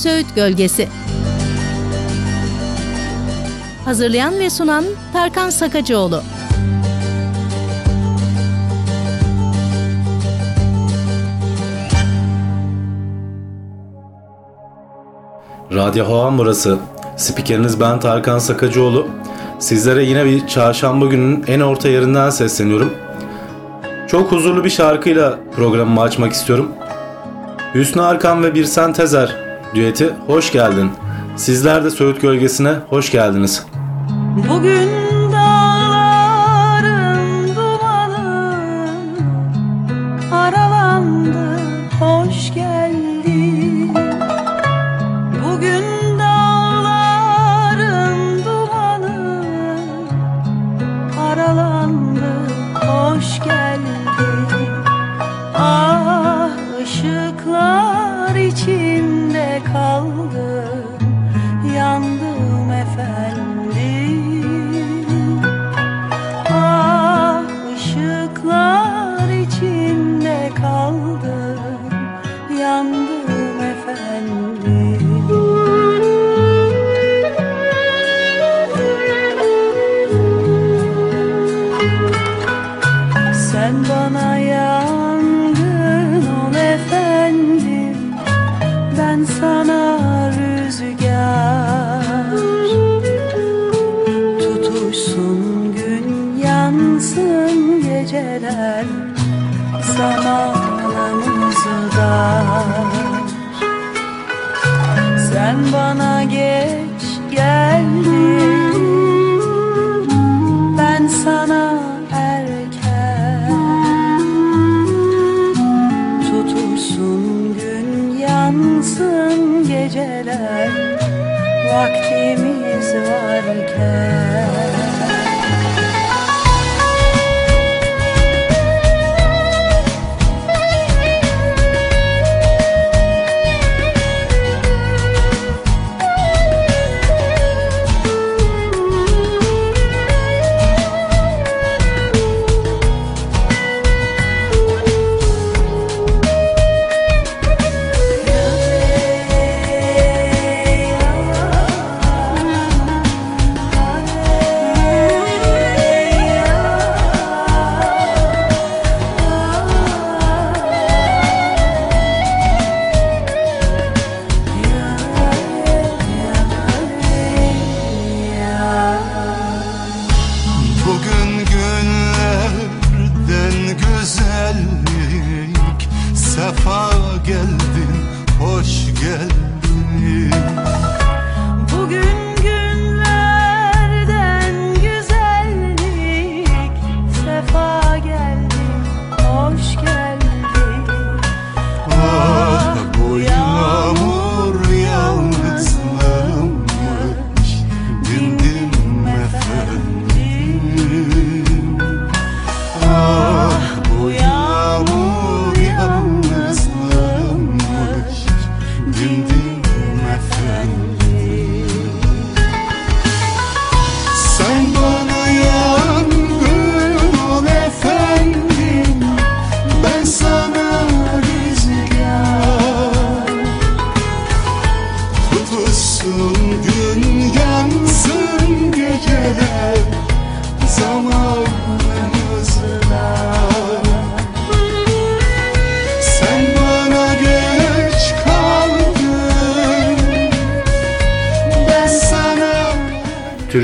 Söğüt Gölgesi. Hazırlayan ve sunan Tarkan Sakacıoğlu. Radyo Havan burası. Spikeriniz ben Tarkan Sakacıoğlu. Sizlere yine bir çarşamba gününün en orta yerinden sesleniyorum. Çok huzurlu bir şarkıyla programımı açmak istiyorum. Hüsnü Arkan ve Birsen Tezer düeti hoş geldin. Sizler de Söğüt Gölgesi'ne hoş geldiniz. Bugün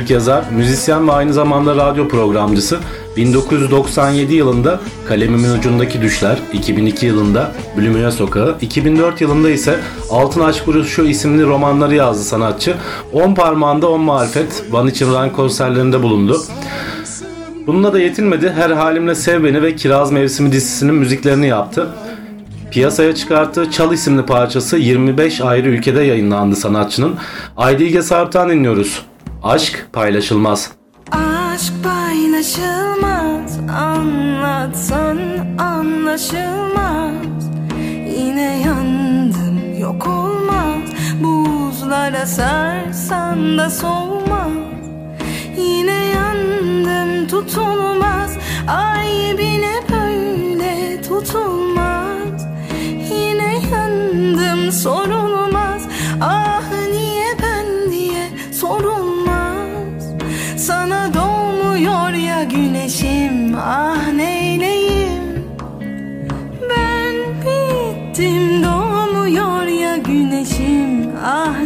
Türk yazar, müzisyen ve aynı zamanda radyo programcısı 1997 yılında Kalemimin Ucundaki Düşler, 2002 yılında Bülümüne Sokağı, 2004 yılında ise Altın Aşk Vuruşu isimli romanları yazdı sanatçı. 10 parmağında 10 marifet, Van için Run konserlerinde bulundu. Bununla da yetinmedi. Her Halimle Sev Beni ve Kiraz Mevsimi dizisinin müziklerini yaptı. Piyasaya çıkarttığı Çal isimli parçası 25 ayrı ülkede yayınlandı sanatçının. Aydilge Sarp'tan dinliyoruz. Aşk paylaşılmaz. Aşk paylaşılmaz Anlatsan anlaşılmaz. Yine yandım yok olmaz. Buzlara sarsan da soğumaz Yine yandım tutulmaz. Ay bile böyle tutulmaz. Yine yandım sorulmaz. Ay ateşim ah neyleyim Ben bittim doğmuyor ya güneşim. Ah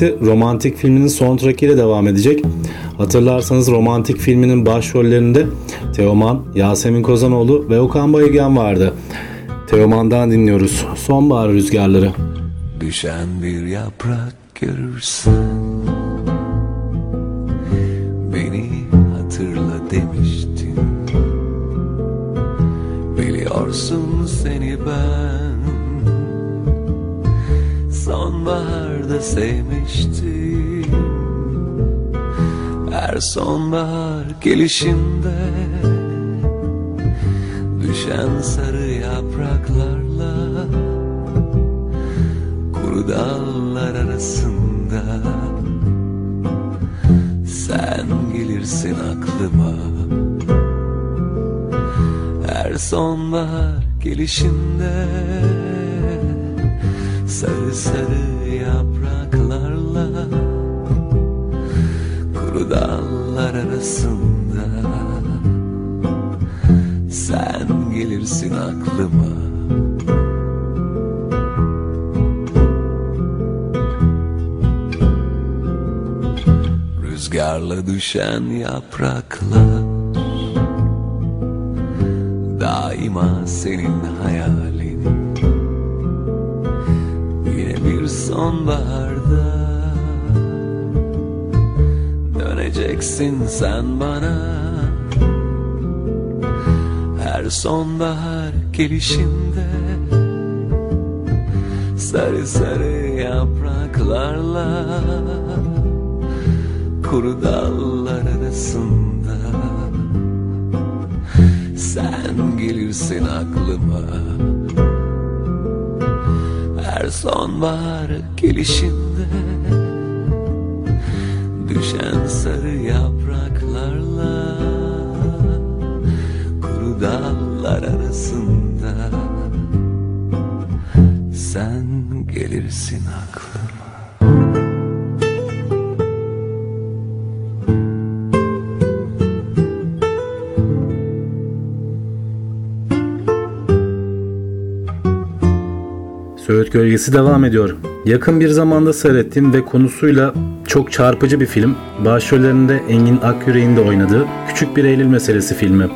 Gölgesi romantik filminin soundtrack ile devam edecek. Hatırlarsanız romantik filminin başrollerinde Teoman, Yasemin Kozanoğlu ve Okan Bayülgen vardı. Teoman'dan dinliyoruz. Sonbahar rüzgarları. Düşen bir yaprak görürsen Beni hatırla demiştin Biliyorsun seni ben Sonbaharda sevmiştim. Her sonbahar gelişinde Düşen sarı yapraklarla Kuru dallar arasında Sen gelirsin aklıma. Her sonbahar gelişinde Sarı sarı yapraklarla Kuru dallar arasında. Sen gelirsin aklıma. Rüzgarla düşen yapraklar Daima senin hayalin sonbaharda. Döneceksin sen bana. Her sonbahar gelişinde. Sarı sarı yapraklarla. Kuru dallar arasında. Sen gelirsin aklıma sonbahar gelişinde. Düşen sarı yapraklarla Kuru dallar arasında. Sen gelirsin aklıma Söğüt Gölgesi devam ediyor. Yakın bir zamanda seyrettiğim ve konusuyla çok çarpıcı bir film. Başrollerinde Engin Akyürek'in de oynadığı Küçük Bir Eylül Meselesi filmi.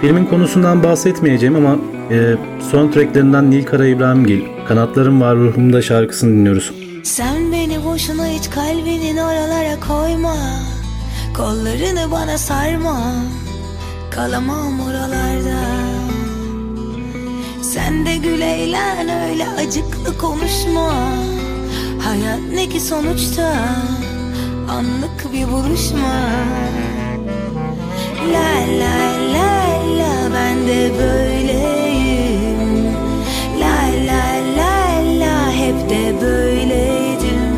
Filmin konusundan bahsetmeyeceğim ama e, soundtracklerinden Nilkara İbrahimgil, Kanatlarım Var Ruhumda şarkısını dinliyoruz. Sen beni boşuna hiç kalbinin oralara koyma Kollarını bana sarma Kalamam oralarda Sen de gül eğlen öyle acıklı konuşma. Hayat ne ki sonuçta Anlık bir buluşma. La la la la ben de böyleyim. La la la la hep de böyleydim.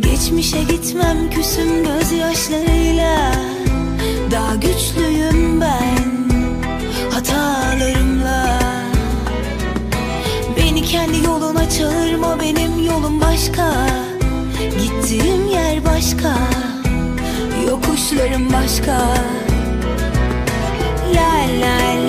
Geçmişe gitmem küsüm gözyaşlarıyla başka Gittiğim yer başka Yokuşlarım başka. La la la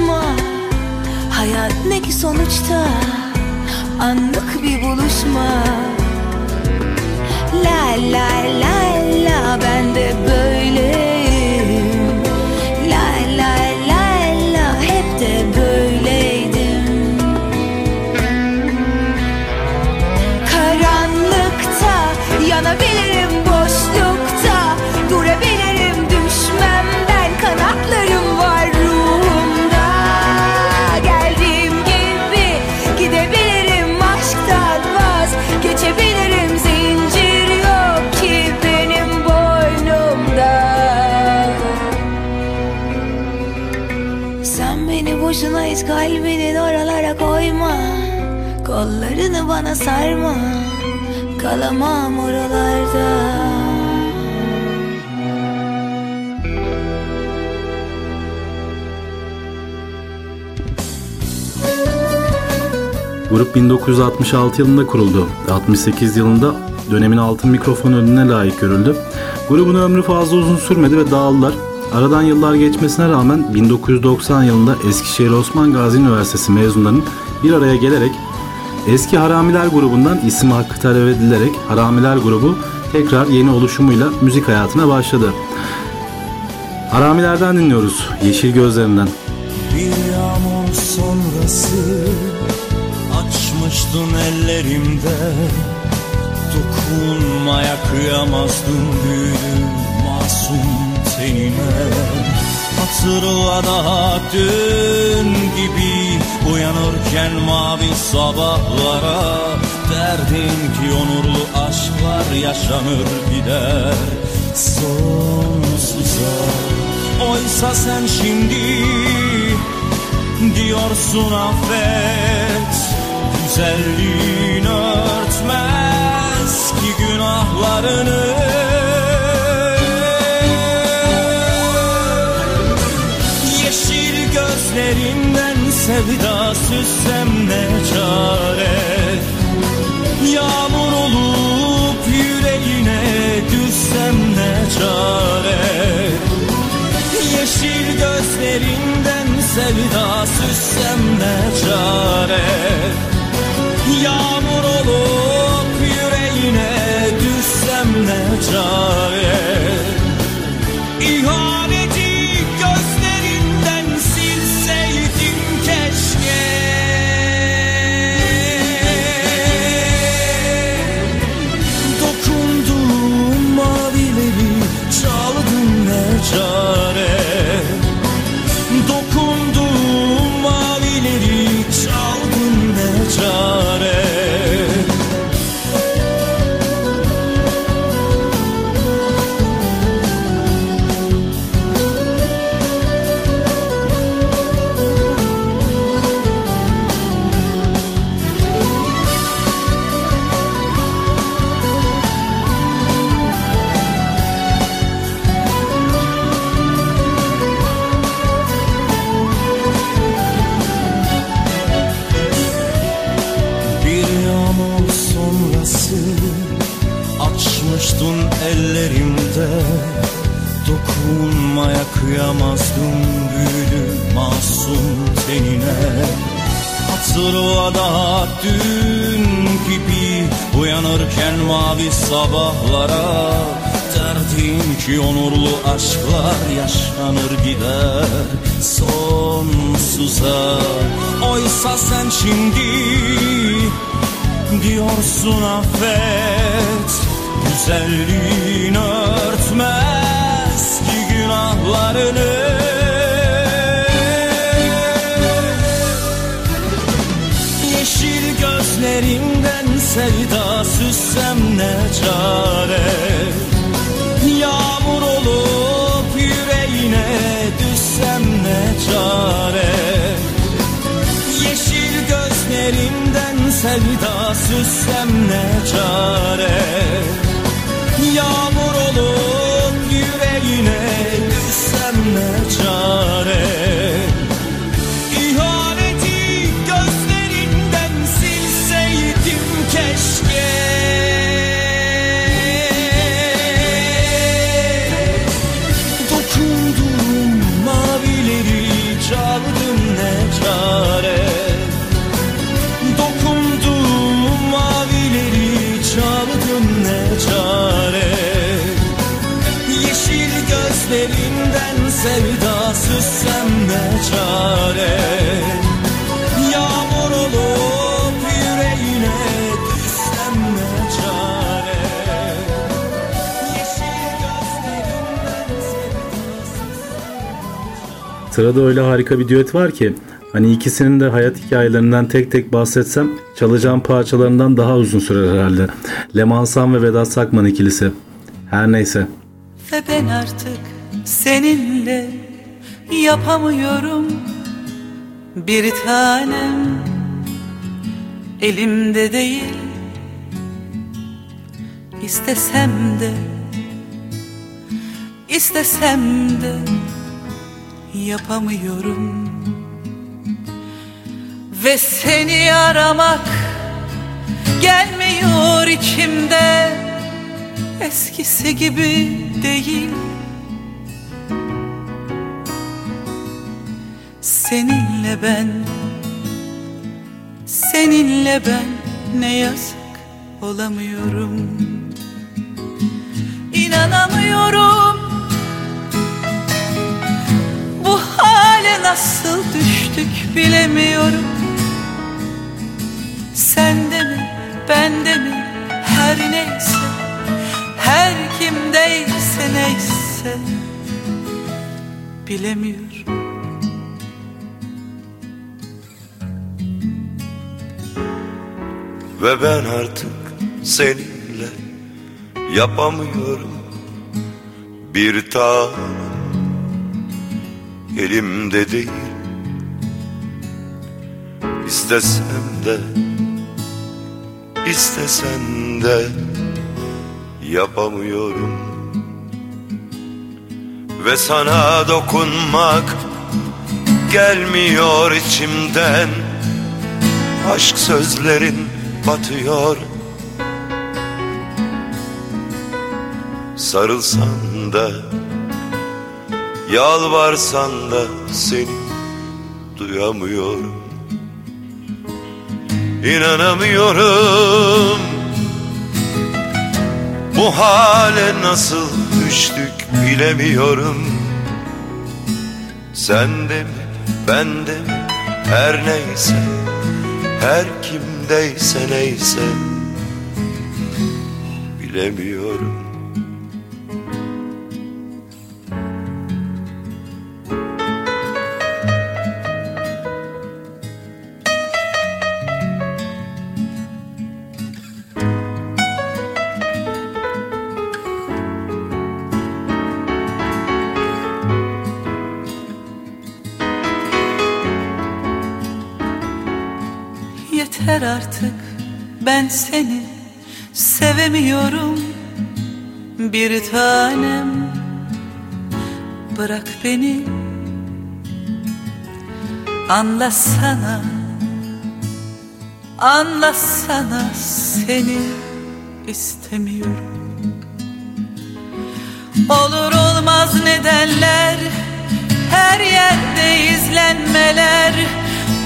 konuşma. Hayat ne ki sonuçta? Anlık bir buluşma. La la la la ben de sarma Kalamam oralarda Grup 1966 yılında kuruldu. 68 yılında dönemin altın mikrofon ödülüne layık görüldü. Grubun ömrü fazla uzun sürmedi ve dağıldılar. Aradan yıllar geçmesine rağmen 1990 yılında Eskişehir Osman Gazi Üniversitesi mezunlarının bir araya gelerek eski Haramiler grubundan isim hakkı talep edilerek Haramiler grubu tekrar yeni oluşumuyla müzik hayatına başladı. Haramilerden dinliyoruz Yeşil Gözlerinden. Bir yağmur sonrası Açmıştın ellerimde Dokunmaya kıyamazdım büyülü masum tenine Hatırla daha dün gibi Uyanırken mavi sabahlara Derdin ki onurlu aşklar yaşanır gider. Sonsuza. Oysa sen şimdi diyorsun affet Güzelliğin örtmez ki günahlarını. Yeşil gözlerinden sevda süssem ne çare? Yağmur olup yüreğine düşsem ne çare? Yeşil gözlerinden sevda süssem ne çare? Yağmur olup yüreğine düşsem ne çare sabahlara Derdin ki onurlu aşklar yaşanır gider sonsuza. Oysa sen şimdi diyorsun affet Güzelliğin örtmez ki günahlarını süssem ne çare? Yağmur olup yüreğine düşsem ne çare? Yeşil gözlerinden sevda süssem ne çare Sırada öyle harika bir düet var ki hani ikisinin de hayat hikayelerinden tek tek bahsetsem çalacağım parçalarından daha uzun sürer herhalde. Leman Sam ve Vedat Sakman ikilisi. Her neyse. Ve ben artık seninle yapamıyorum Bir tanem elimde değil İstesem de istesem de yapamıyorum. Ve seni aramak gelmiyor içimde. Eskisi gibi değil. Seninle ben Seninle ben ne yazık olamıyorum. İnanamıyorum Bu hale nasıl düştük bilemiyorum. Sende mi bende mi? Her neyse Her kimdeyse neyse. Bilemiyorum. Ve ben artık seninle yapamıyorum. Bir tanem elimde değil. İstesem de istesem de yapamıyorum. Ve sana dokunmak gelmiyor içimden. Aşk sözlerin batıyor. Sarılsan da Yalvarsan da seni duyamıyorum. İnanamıyorum. Bu hale nasıl düştük bilemiyorum. Sen de mi ben de mi? Her neyse Her kimdeyse neyse. Bilemiyorum seni sevemiyorum. Bir tanem bırak beni. Anlasana Anlasana seni istemiyorum. Olur olmaz nedenler Her yerde izlenmeler.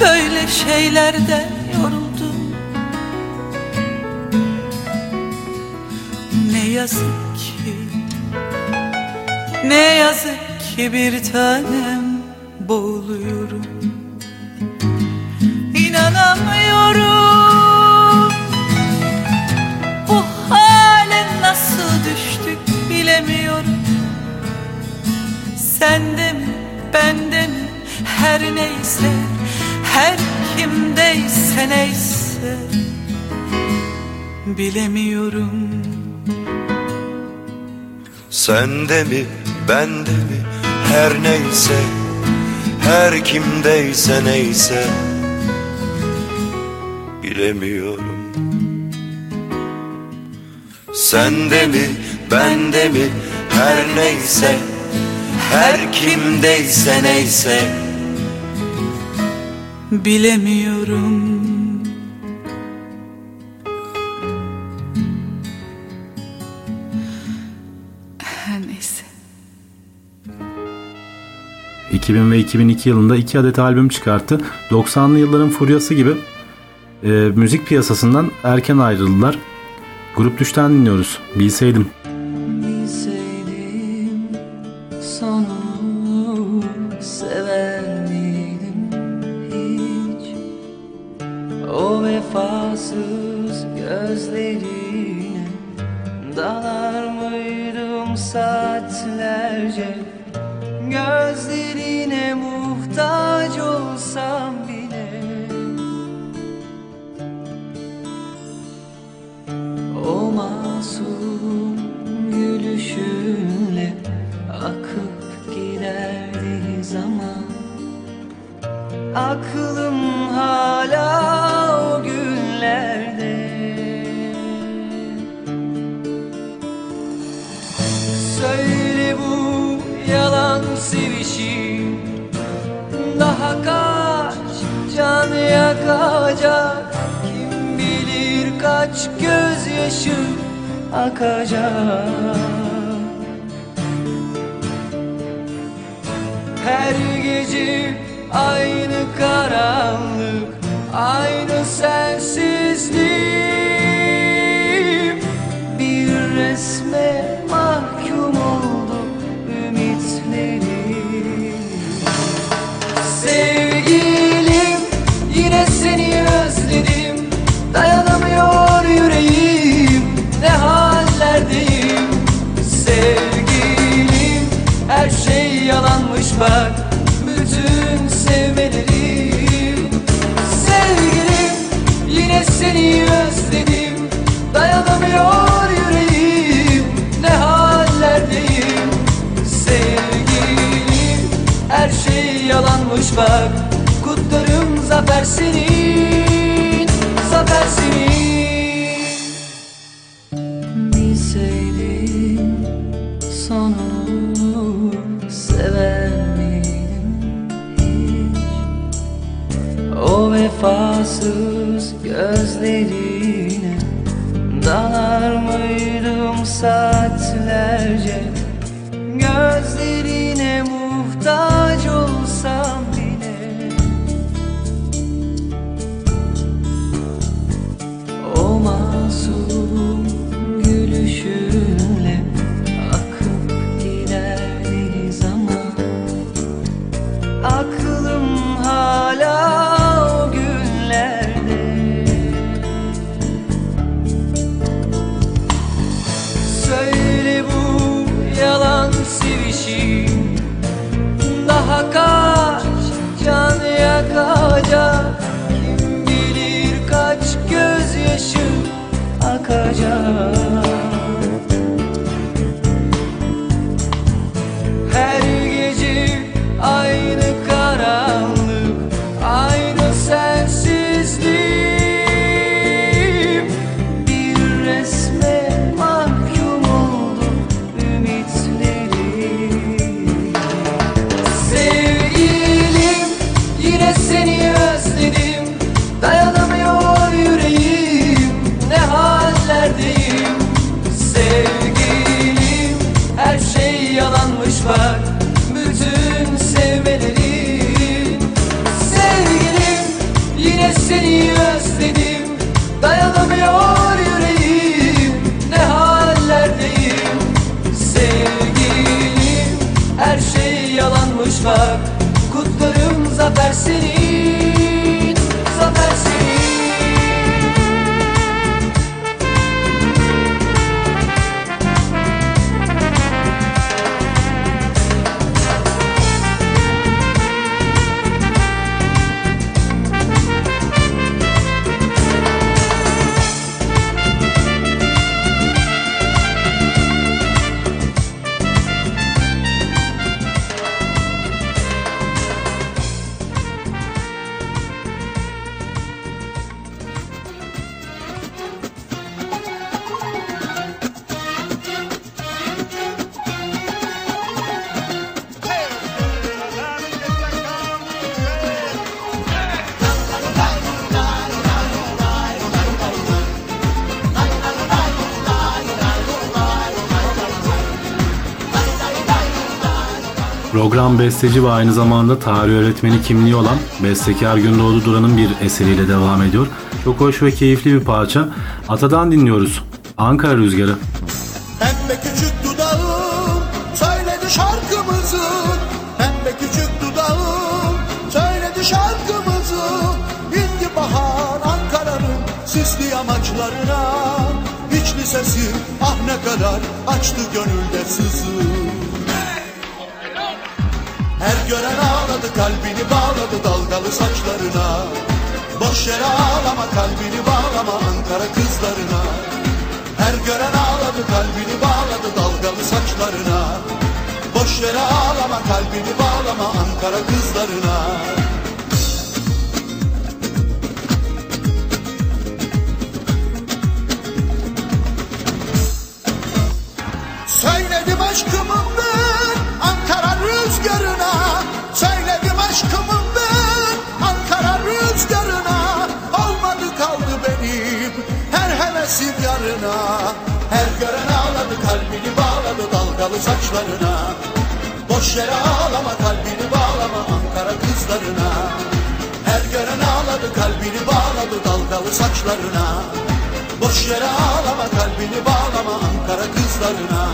Böyle şeylerden yazık ki Ne yazık ki bir tanem boğuluyorum. İnanamıyorum. Bu hale nasıl düştük bilemiyorum. Sende mi bende mi? Her neyse Her kimdeyse neyse. Bilemiyorum Sende mi bende mi? Her neyse Her kimdeyse neyse. Bilemiyorum. Sende mi bende mi? Her neyse Her kimdeyse neyse. Bilemiyorum 2000 ve 2002 yılında iki adet albüm çıkarttı. 90'lı yılların furyası gibi e, müzik piyasasından erken ayrıldılar. Grup Düş'ten dinliyoruz. Bilseydim. Sevişim Daha kaç can yakacak? Kim bilir kaç gözyaşı akacak? Her gece aynı karanlık Aynı sensizlik. Bir resme Dayanamıyor yüreğim ne hallerdeyim? Sevgilim her şey yalanmış bak bütün sevmelerim. Sevgilim yine seni özledim. Dayanamıyor yüreğim ne hallerdeyim? Sevgilim her şey yalanmış bak Kutlarım zafer senin Zafer senin Bilseydim sonunu sever hiç? O vefasız gözlerine Dalar mıydım saatlerce Program besteci ve aynı zamanda tarih öğretmeni kimliği olan bestekar Gündoğdu Duran'ın bir eseriyle devam ediyor. Çok hoş ve keyifli bir parça. Atadan dinliyoruz. Ankara Rüzgarı. Pembe küçük dudağım söyledi şarkımızı Pembe küçük dudağım söyledi şarkımızı İndi bahar Ankara'nın süslü yamaçlarına İçli sesi ah ne kadar açtı gönülde sızı gören ağladı kalbini bağladı dalgalı saçlarına. Boş yere ağlama kalbini bağlama Ankara kızlarına. Her gören ağladı kalbini bağladı dalgalı saçlarına. Boş yere ağlama kalbini bağlama Ankara kızlarına saçlarına Her gören ağladı kalbini bağladı dalgalı saçlarına. Boş yere ağlama kalbini bağlama Ankara kızlarına. Her gören ağladı kalbini bağladı dalgalı saçlarına. Boş yere ağlama kalbini bağlama Ankara kızlarına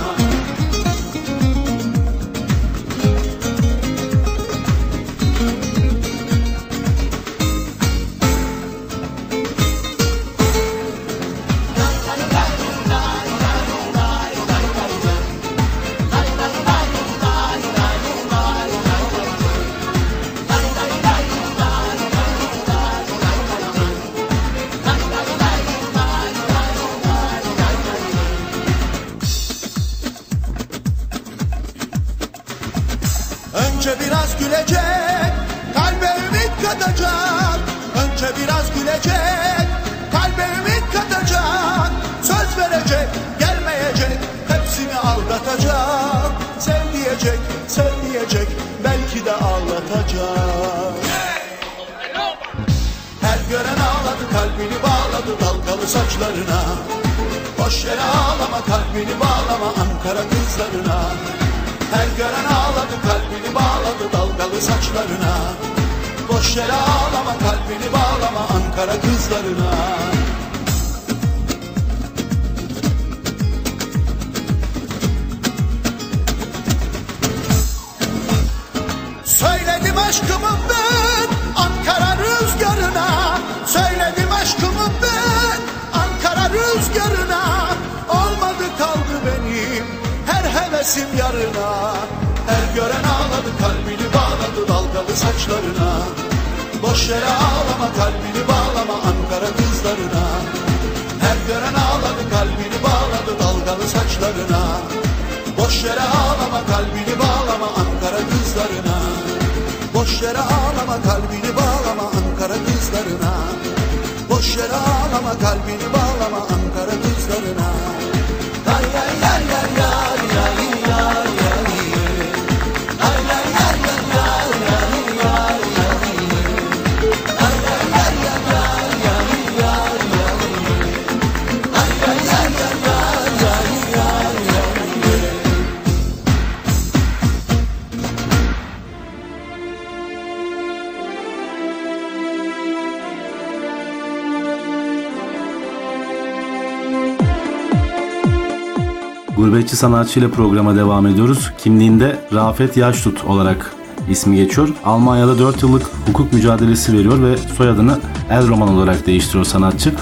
Gurbetçi sanatçı ile programa devam ediyoruz. Kimliğinde Rafet Yaştut olarak ismi geçiyor. Almanya'da 4 yıllık hukuk mücadelesi veriyor ve soyadını Elroman olarak değiştiriyor sanatçı.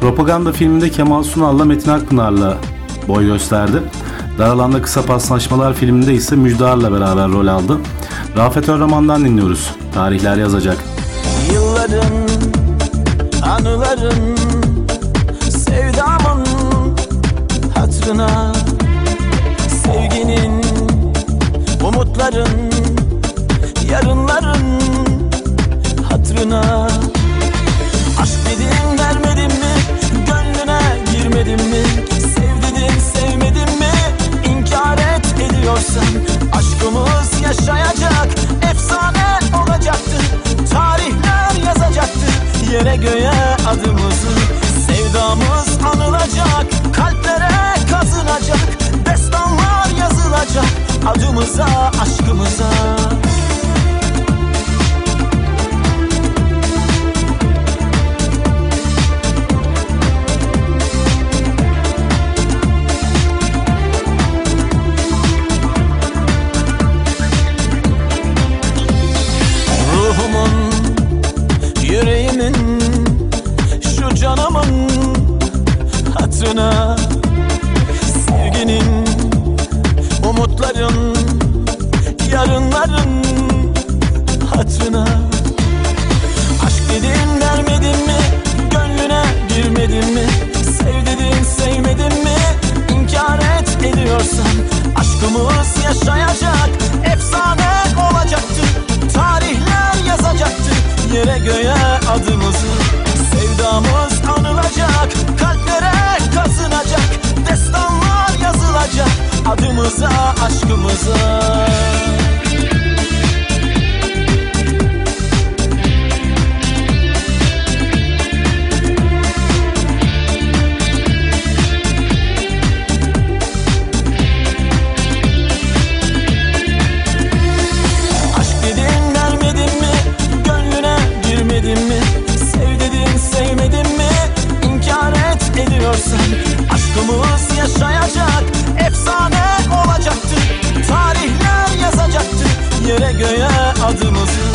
Propaganda filminde Kemal Sunal'la Metin Akpınar'la boy gösterdi. Dar alanda kısa paslaşmalar filminde ise Müjdar'la beraber rol aldı. Rafet Örroman'dan dinliyoruz. Tarihler yazacak. Yılların, anıların, sevdamın hatırına umutların, yarınların hatırına Aşk dedin vermedin mi, gönlüne girmedin mi? Sev dedin sevmedin mi, inkar et ediyorsan Aşkımız yaşayacak, efsane olacaktı. Tarihler yazacaktı yere göğe adımızı. Sevdamız anılacak, kalplere kazınacak Destanlar yazılacak adımıza, aşkımıza. Ruhumun, yüreğimin, şu canımın hatırına yarınların hatırına. Aşk dedim vermedim mi? Gönlüne girmedim mi? Sev dedim sevmedim mi? İnkar et ediyorsan. Aşkımız yaşayacak efsane olacaktı. Tarihler yazacaktı. Yere göğe adımızı. Sevdamız anılacak kalplere kazınacak. Destanlar yazılacak. Adımıza aşkımıza. sen Aşkımız yaşayacak Efsane olacaktı Tarihler yazacaktı Yere göğe adımızı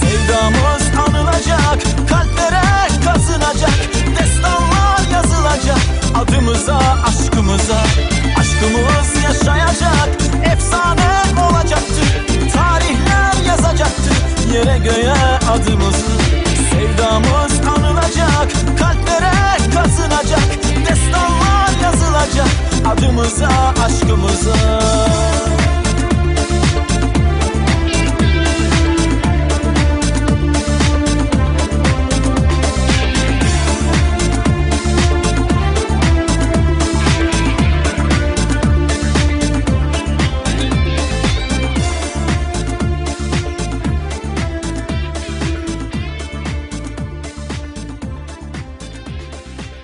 Sevdamız anılacak Kalplere kazınacak Destanlar yazılacak Adımıza aşkımıza. Aşkımız yaşayacak Efsane olacaktı Tarihler yazacaktı Yere göğe adımızı Sevdamız anılacak Kalplere kazınacak destanlar yazılacak adımıza aşkımıza.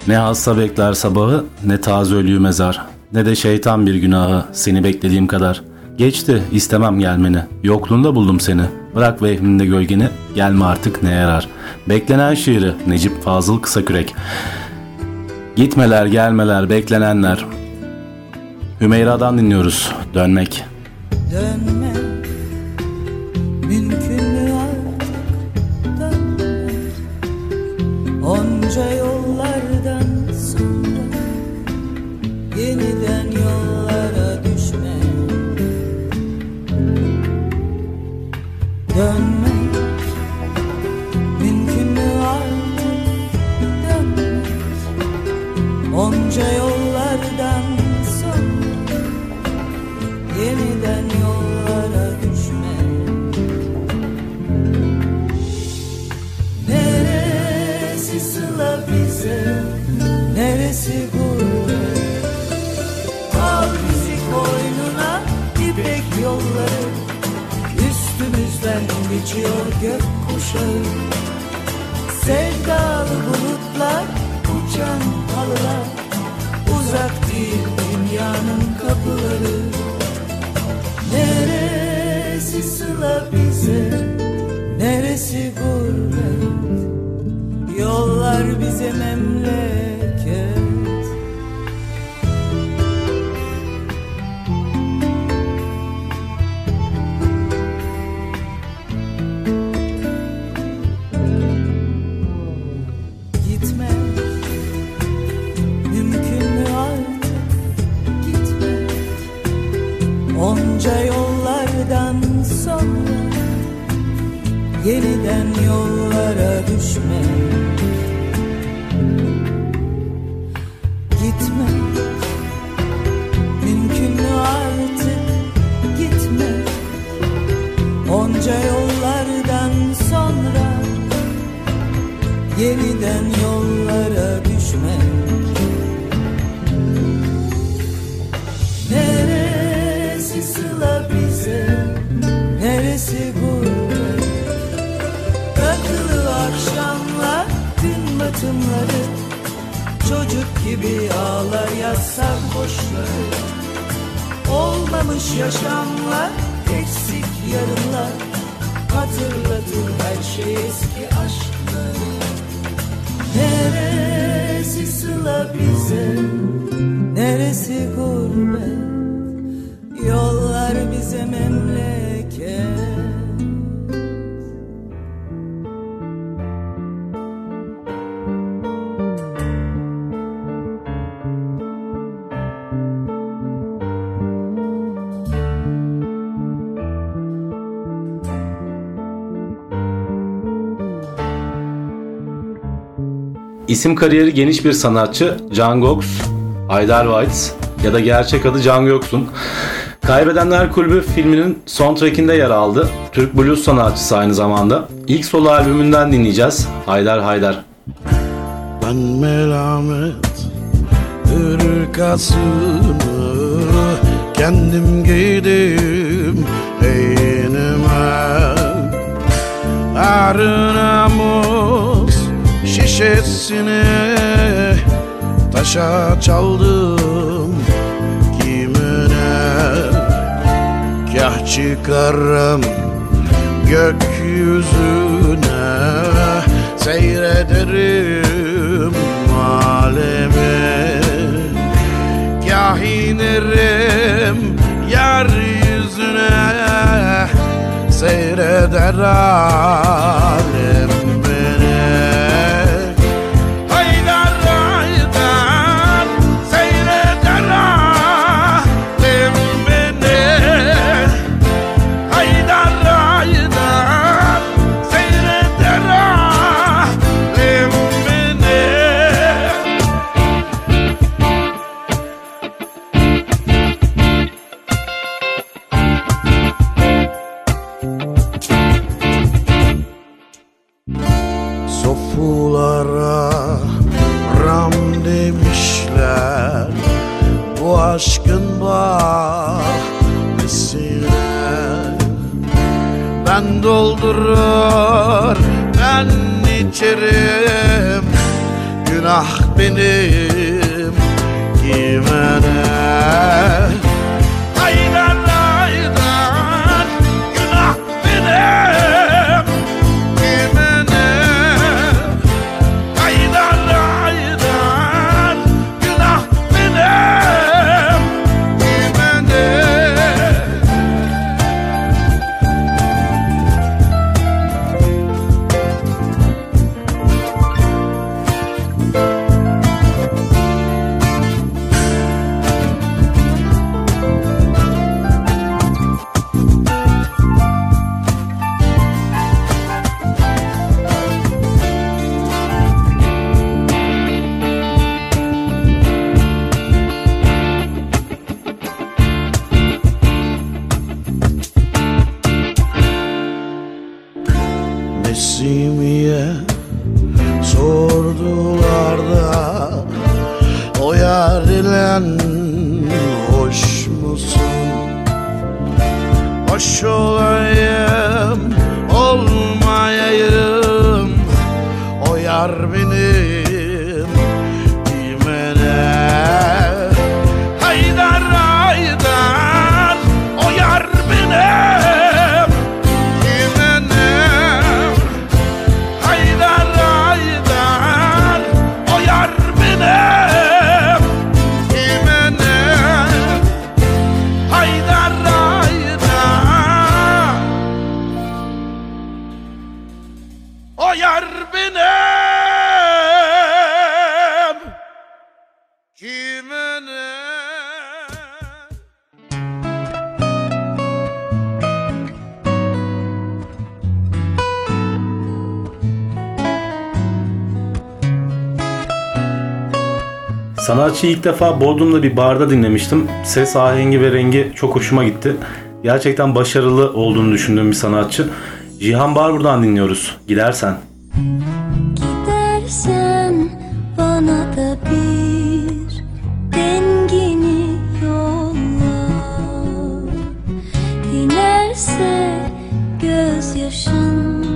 Ne hasta bekler sabahı, ne taze ölüyü mezar. Ne de şeytan bir günahı, seni beklediğim kadar. Geçti, istemem gelmeni. Yokluğunda buldum seni. Bırak vehminde gölgeni, gelme artık ne yarar. Beklenen şiiri, Necip Fazıl Kısakürek. Gitmeler, gelmeler, beklenenler. Hümeyra'dan dinliyoruz, dönmek. Dönmek gibi ağlar yazsak boşları Olmamış yaşamlar Eksik yarınlar. Hatırlatır her şey eski aşkları Neresi sıla bize Neresi gurbet Yollar bize memleket İsim kariyeri geniş bir sanatçı Can Gox, Haydar White ya da gerçek adı Can Göksun. Kaybedenler Kulübü filminin soundtrackinde yer aldı. Türk blues sanatçısı aynı zamanda. İlk solo albümünden dinleyeceğiz. Haydar Haydar. Ben melamet ırkasını kendim giydim eynime Arınamız şişesini taşa çaldım. Kimine Kah çıkarım gökyüzüne. Seyrederim alemi Kah inerim yeryüzüne. Seyreder alem parçayı ilk defa Bodrum'da bir barda dinlemiştim. Ses ahengi ve rengi çok hoşuma gitti. Gerçekten başarılı olduğunu düşündüğüm bir sanatçı. Cihan Barbur'dan dinliyoruz. Gidersen. Gidersen bana da bir dengini yolla. Dinerse gözyaşın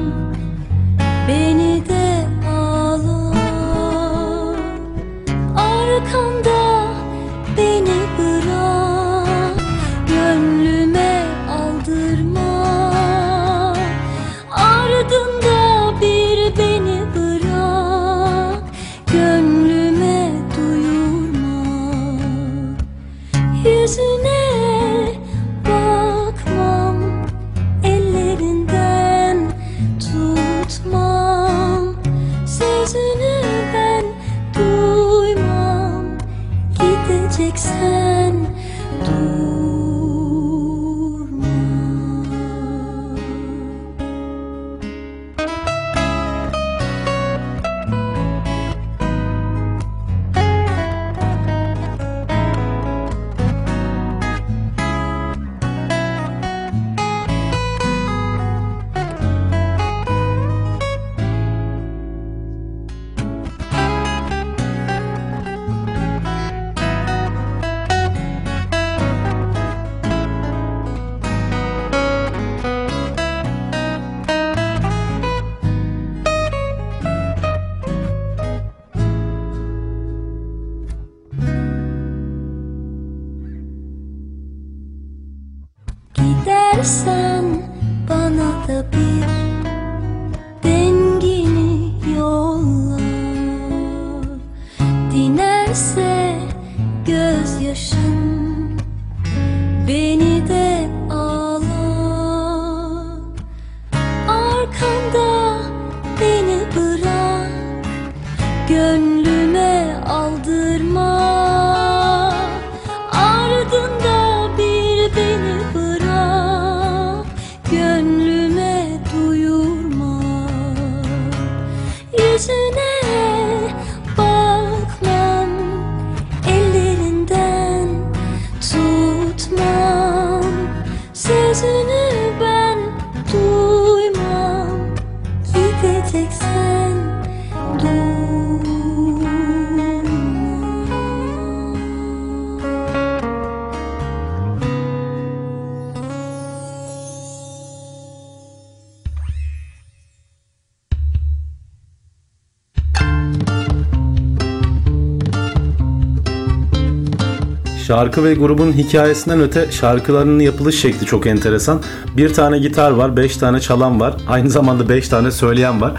Şarkı ve grubun hikayesinden öte şarkılarının yapılış şekli çok enteresan. Bir tane gitar var, beş tane çalan var. Aynı zamanda beş tane söyleyen var.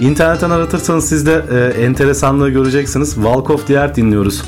İnternetten aratırsanız siz de e, enteresanlığı göreceksiniz. Walk of the Earth dinliyoruz.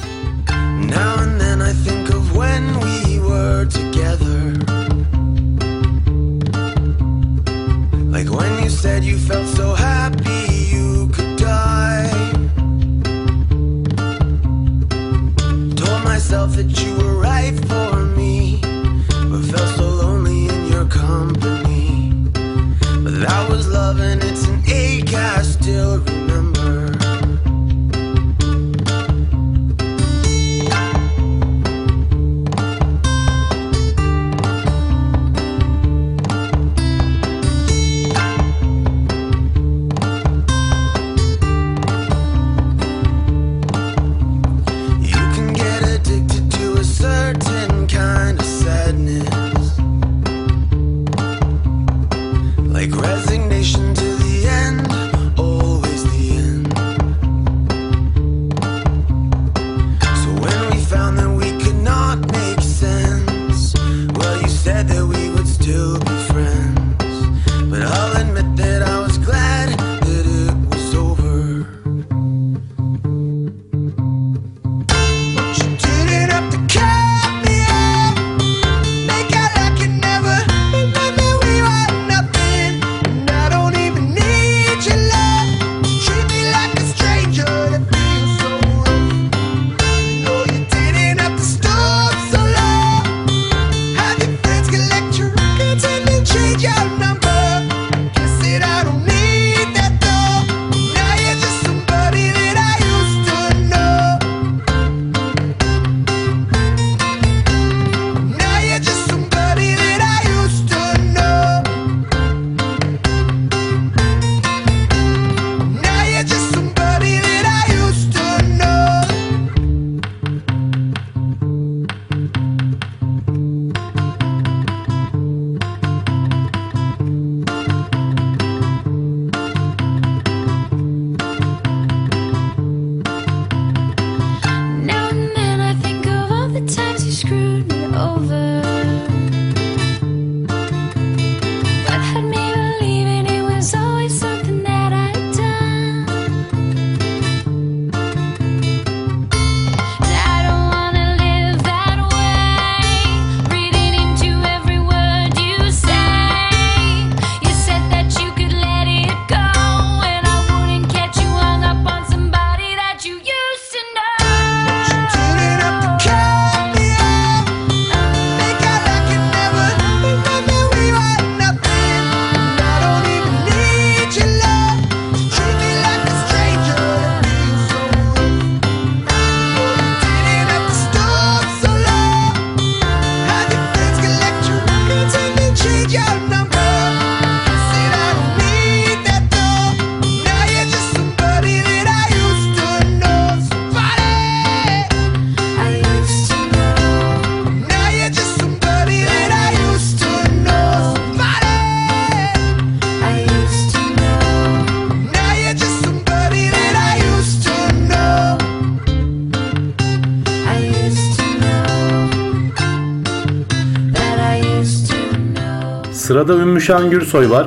Sırada Ümmü Şahin Gürsoy var.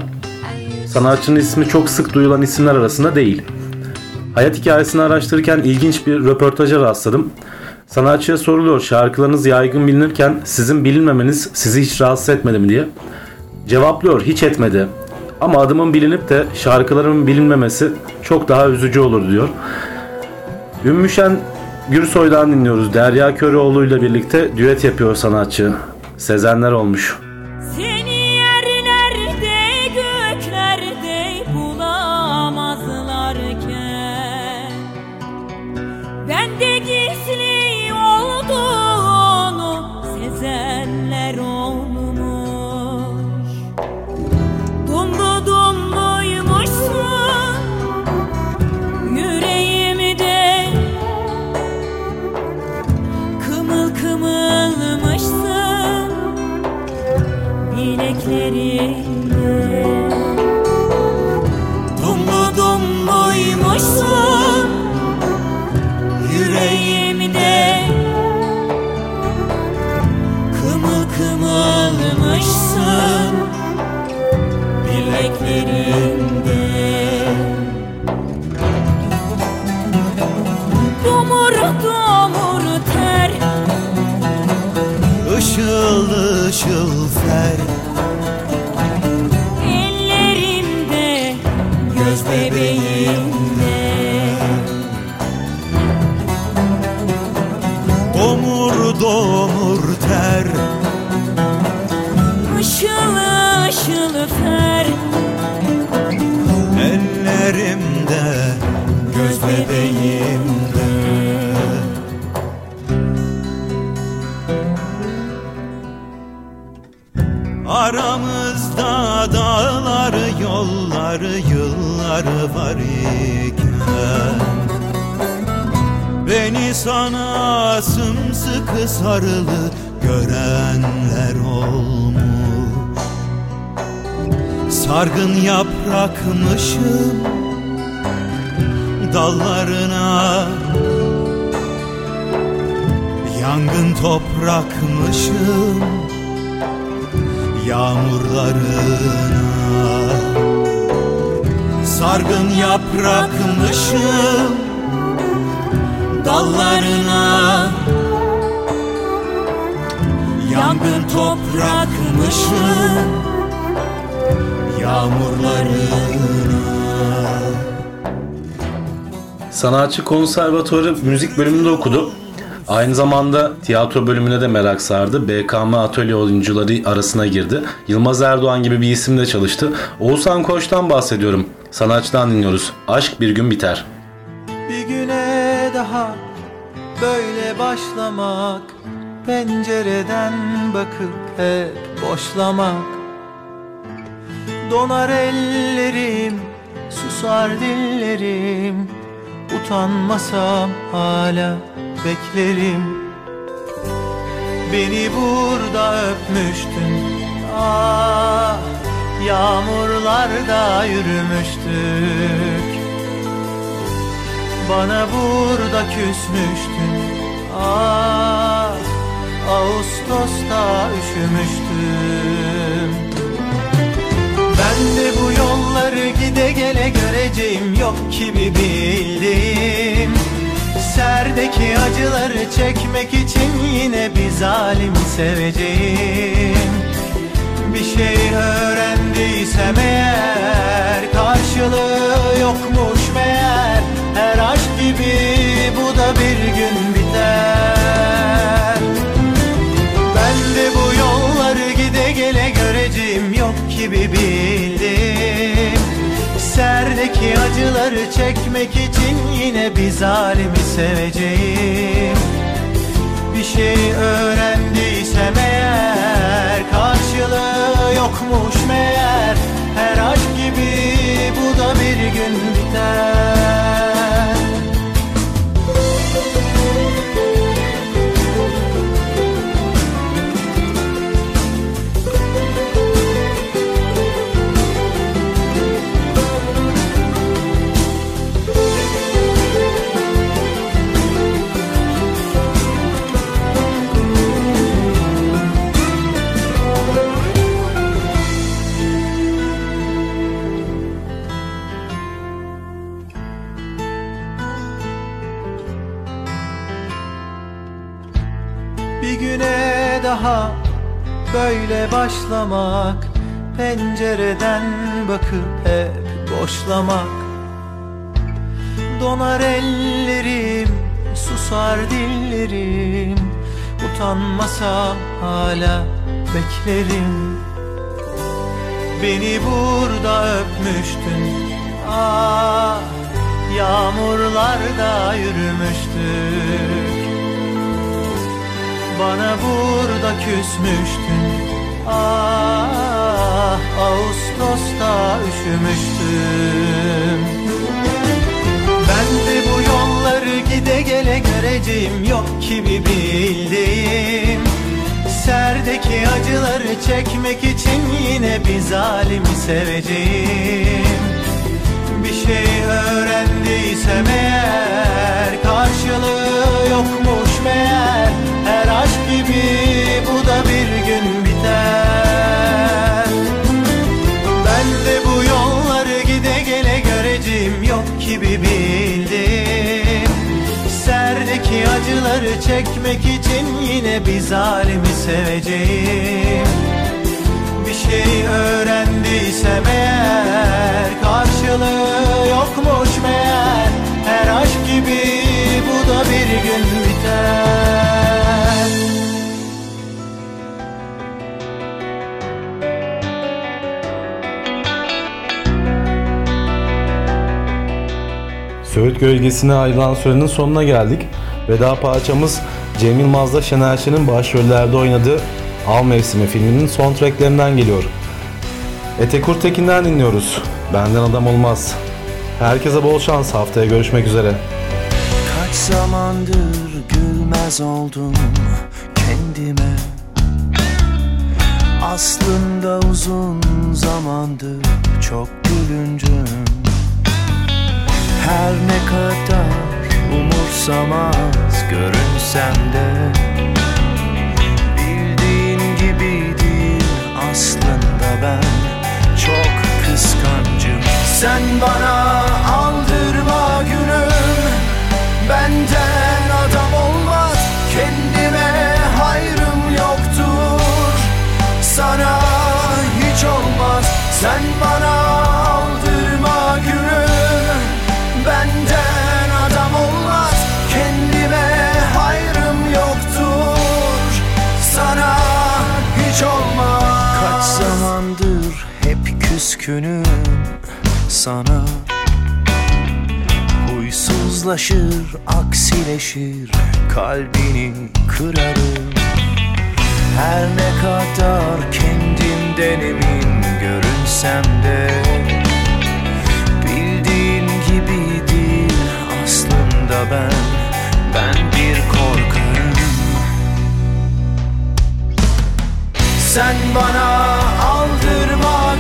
Sanatçının ismi çok sık duyulan isimler arasında değil. Hayat hikayesini araştırırken ilginç bir röportaja rastladım. Sanatçıya soruluyor şarkılarınız yaygın bilinirken sizin bilinmemeniz sizi hiç rahatsız etmedi mi diye. Cevaplıyor hiç etmedi. Ama adımın bilinip de şarkılarımın bilinmemesi çok daha üzücü olur diyor. Ümmüşen Gürsoy'dan dinliyoruz. Derya Köroğlu ile birlikte düet yapıyor sanatçı. Sezenler olmuş. dille Dumlu dumluymuşsun yüreğimde. Kımıl kımılmışsın. Bileklerimde Dumur dumur ter. Işıl ışıl fer eu sana sımsıkı sarılı görenler olmuş. Sargın yaprakmışım dallarına. Yangın toprakmışım yağmurlarına. Sargın yaprakmışım dallarına Yangın toprakmışım yağmurlarına Sanatçı konservatuarı müzik bölümünde okudu. Aynı zamanda tiyatro bölümüne de merak sardı. BKM atölye oyuncuları arasına girdi. Yılmaz Erdoğan gibi bir isimle çalıştı. Oğuzhan Koç'tan bahsediyorum. Sanatçıdan dinliyoruz. Aşk bir gün biter. Bir güne daha böyle başlamak Pencereden bakıp hep boşlamak. Donar ellerim, susar dillerim Utanmasam hala beklerim. Beni burada öpmüştün Ah yağmurlarda yürümüştük Bana burada küsmüştün. Ah Ağustos'ta üşümüştüm. Ben de bu yolları gide gele göreceğim Yok ki bir bildiğim. Serdeki acıları çekmek için yine bir zalim seveceğim Bir şey öğrendiysem eğer Karşılığı yokmuş meğer Her aşk gibi bu da bir gün biter. Ben de bu yolları gide gele göreceğim Yok gibi bildim. Serdeki acıları çekmek için yine bir zalimi seveceğim. Bir şey öğrendiysem eğer Karşılığı yokmuş meğer. Her aşk gibi bu da bir gün biter başlamak Pencereden bakıp hep boşlamak. Donar ellerim, susar dillerim Utanmasam hala beklerim. Beni burada öpmüştün Ah yağmurlarda yürümüştük Bana burada küsmüştün Ah Ağustos'ta üşümüştüm. Ben de bu yolları gide gele göreceğim Yok ki bir bildiğim. Serdeki acıları çekmek için yine bir zalimi seveceğim. Bir şey öğrendiysem eğer Karşılığı yokmuş meğer. Her aşk gibi bu da gün biter. Ben de bu yolları gide gele göreceğim yok gibi bildim. Serdeki acıları çekmek için yine bir zalimi seveceğim. Bir şey öğrendiysem eğer karşılığı yokmuş meğer. Her aşk gibi bu da bir gün biter. Gölgesine ayrılan sürenin sonuna geldik. Veda parçamız Cem Yılmaz'la Şener Şen'in başrollerde oynadığı Av Mevsimi filminin son tracklerinden geliyor. Ete Kurtekin'den dinliyoruz. Benden adam olmaz. Herkese bol şans. Haftaya görüşmek üzere. Kaç zamandır gülmez oldum kendime Aslında uzun zamandır çok gülüncüm Her ne kadar umursamaz görünsem de Bildiğin gibi değil aslında ben. Çok kıskancım. Sen bana aldırma gülüm. Benden adam olmaz. Kendime hayrım yoktur. Sana hiç olmaz. Sen bana sana. Huysuzlaşır, aksileşir Kalbini kırarım. Her ne kadar kendimden emin görünsem de Bildiğin gibi değil aslında ben. Ben bir korkarım. Sen bana aldırma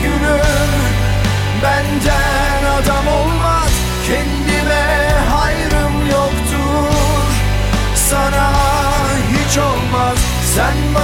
olmaz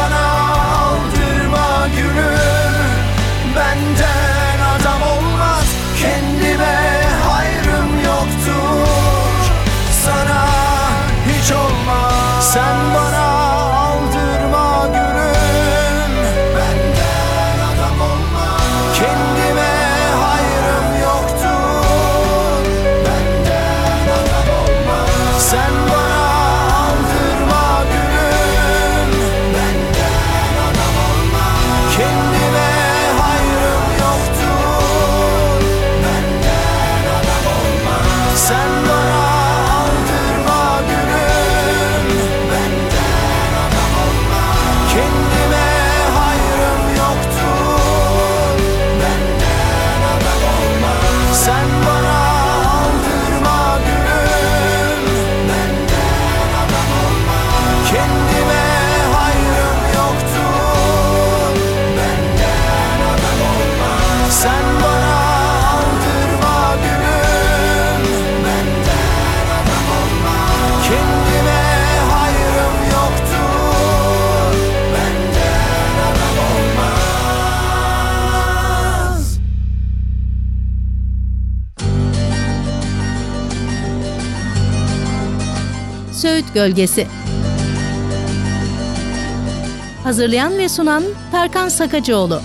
Gölgesi. Hazırlayan ve sunan Tarkan Sakacıoğlu